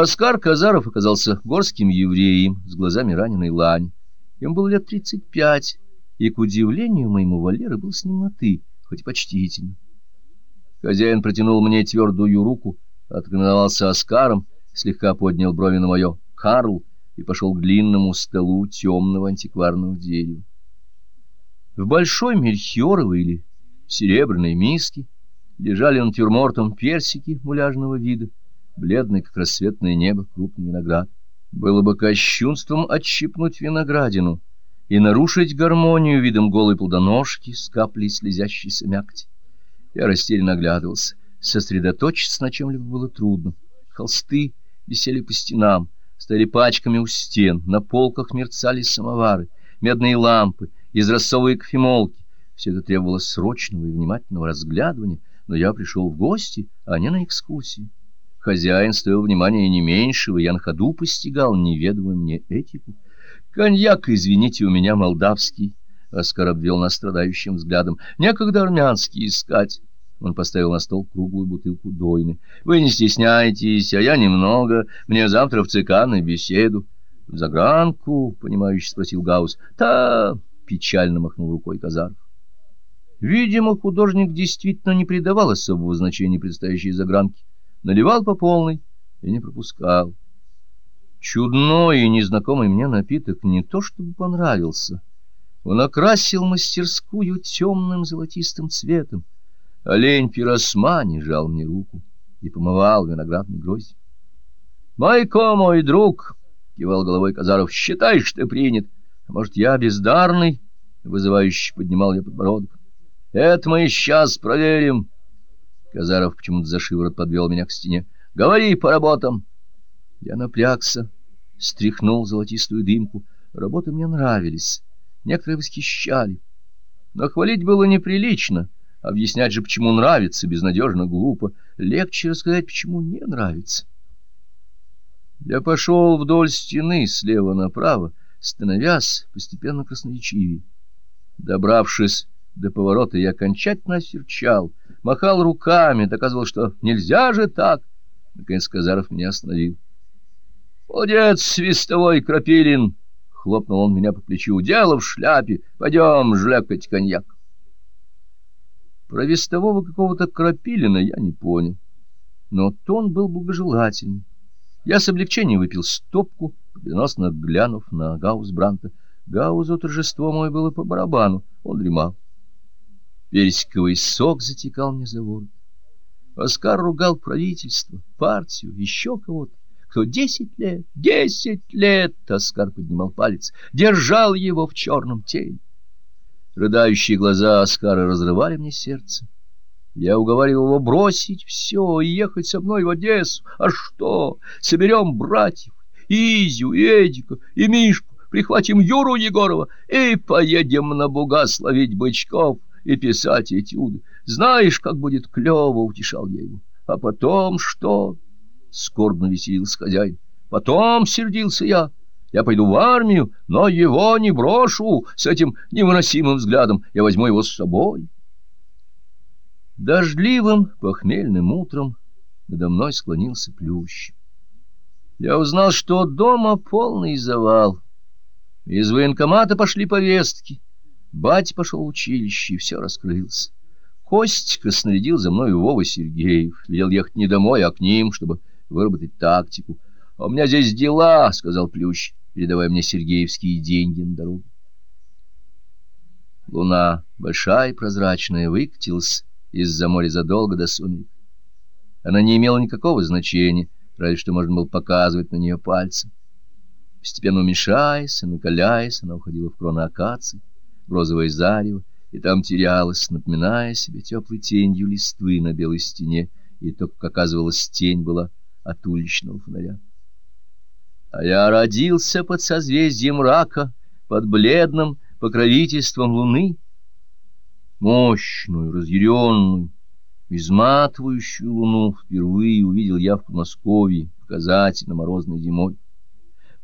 Оскар Казаров оказался горским евреем с глазами раненой лань. Ему было лет тридцать пять, и, к удивлению моему, Валера был с ним на «ты», хоть и почтительно. Хозяин протянул мне твердую руку, отгнался Оскаром, слегка поднял брови на мое «Карл» и пошел к длинному столу темного антикварного дерева. В большой мельхиоровой или серебряной миске лежали натюрмортом персики муляжного вида, бледный, как рассветное небо, крупный виноград. Было бы кощунством отщипнуть виноградину и нарушить гармонию видом голой плодоножки с каплей слезящейся мякоти. Я растерянно оглядывался. Сосредоточиться на чем-либо было трудно. Холсты висели по стенам, стояли пачками у стен, на полках мерцали самовары, медные лампы, израсовые кофемолки. Все это требовало срочного и внимательного разглядывания, но я пришел в гости, а не на экскурсию. Хозяин стоил внимания не меньшего, я на ходу постигал неведомую мне этику. «Коньяк, извините, у меня молдавский», — Оскар обвел нас страдающим взглядом. «Некогда армянский искать». Он поставил на стол круглую бутылку дойны. «Вы не стесняйтесь, а я немного. Мне завтра в ЦК на беседу». «В загранку?» — понимающе спросил Гаус. «Та...» — печально махнул рукой Казаров. Видимо, художник действительно не придавал особого значения предстоящей загранке наливал по полной и не пропускал. Чудной и незнакомый мне напиток не то чтобы понравился. Он окрасил мастерскую темным золотистым цветом. Олень пиросмани жал мне руку и помывал виноградный гроздь. — Майко, мой друг! — кивал головой Казаров. — Считай, что ты принят. А может, я бездарный? — вызывающе поднимал я подбородок. — Это мы сейчас проверим. — Казаров почему-то за шиворот подвел меня к стене. — Говори по работам. Я напрягся, стряхнул золотистую дымку. Работы мне нравились, некоторые восхищали. Но хвалить было неприлично. Объяснять же, почему нравится, безнадежно глупо. Легче рассказать, почему не нравится. Я пошел вдоль стены слева направо, становясь постепенно красноречивее. Добравшись до поворота, я окончательно осерчал — махал руками, доказывал, что нельзя же так. Наконец Казаров меня остановил. — Молодец, свистовой Крапилин! — хлопнул он меня по плечу. — Дело в шляпе. Пойдем жлекать коньяк. Про вестового какого-то Крапилина я не понял, но тон был благожелательный. Я с облегчением выпил стопку, победоносно глянув на Гаусбранта. Гаузу торжество мое было по барабану, он дремал. Персиковый сок затекал мне за ворот. Оскар ругал правительство, партию, еще кого-то. Кто десять лет, десять лет, Оскар поднимал палец, держал его в черном теле. Рыдающие глаза Оскара разрывали мне сердце. Я уговаривал его бросить все и ехать со мной в Одессу. А что? Соберем братьев, Изю, и Эдика, и Мишку, прихватим Юру Егорова и поедем на Бугас ловить бычков и писать этюды. Знаешь, как будет клево, — утешал я его. А потом что? — скорбно веселился хозяин. Потом сердился я. Я пойду в армию, но его не брошу с этим невыносимым взглядом. Я возьму его с собой. Дождливым похмельным утром надо мной склонился плющ. Я узнал, что дома полный завал. Из военкомата пошли повестки. Батя пошел в училище, и все раскрылось. Костика снарядил за мной Вова Сергеев, велел ехать не домой, а к ним, чтобы выработать тактику. — А у меня здесь дела, — сказал Плющ, передавая мне сергеевские деньги на дорогу. Луна, большая и прозрачная, выкатилась из-за моря задолго до сумерек. Она не имела никакого значения, разве что можно было показывать на нее пальцем. Постепенно уменьшаясь и накаляясь, она уходила в кроны акации в розовое зарево, и там терялась, напоминая себе теплой тенью листвы на белой стене, и то, как оказывалось, тень была от уличного фонаря. А я родился под созвездием рака, под бледным покровительством луны, мощную, разъяренную, изматывающую луну впервые увидел я в Подмосковье, показательно морозной зимой.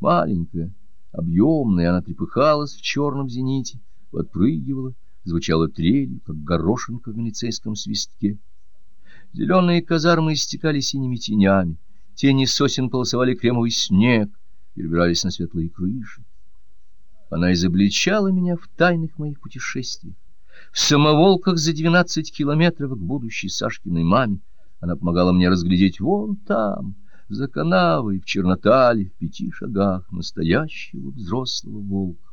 Маленькая, объемная, она трепыхалась в черном зените, подпрыгивала, звучала трель, как горошинка в милицейском свистке. Зеленые казармы истекали синими тенями, Тени сосен полосовали кремовый снег, перебирались на светлые крыши. Она изобличала меня в тайных моих путешествиях. В самоволках за двенадцать километров к будущей Сашкиной маме она помогала мне разглядеть вон там, за канавой, в чернотале, в пяти шагах настоящего взрослого волка.